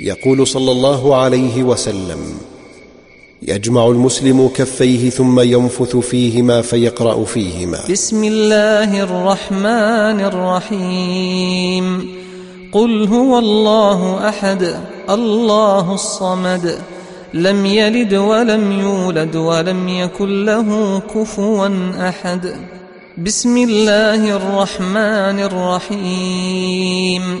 يقول صلى الله عليه وسلم يجمع المسلم كفيه ثم ينفث فيهما فيقرأ فيهما. بسم الله الرحمن الرحيم. قل هو الله أحد الله الصمد لم يلد ولم يولد ولم يكن له كفوا أحد. بسم الله الرحمن الرحيم.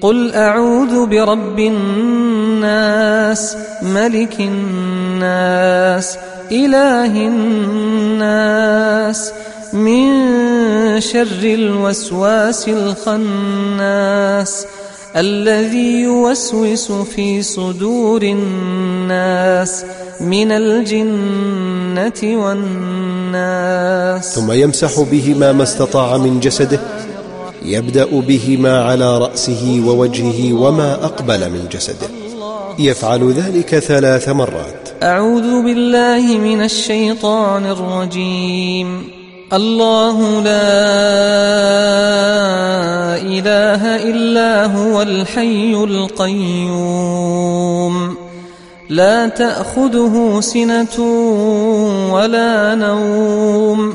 قل أعوذ برب الناس ملك الناس إله الناس من شر الوسواس الخناس الذي يوسوس في صدور الناس من الجنة والناس. ثم يمسح بهما ما استطاع من جسده يبدأ بهما على رأسه ووجهه وما أقبل من جسده. يفعل ذلك ثلاث مرات. أعوذ بالله من الشيطان الرجيم. الله لا إله إلا هو الحي القيوم. لا تأخذه سنة ولا نوم.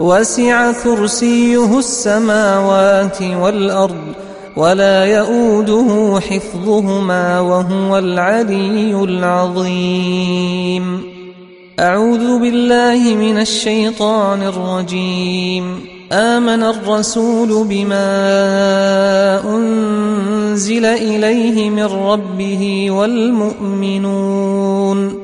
وسع كرسيه السماوات والأرض ولا يئوده حفظهما وهو العلي العظيم. أعوذ بالله من الشيطان الرجيم. آمن الرسول بما أنزل إليه من ربه والمؤمنون.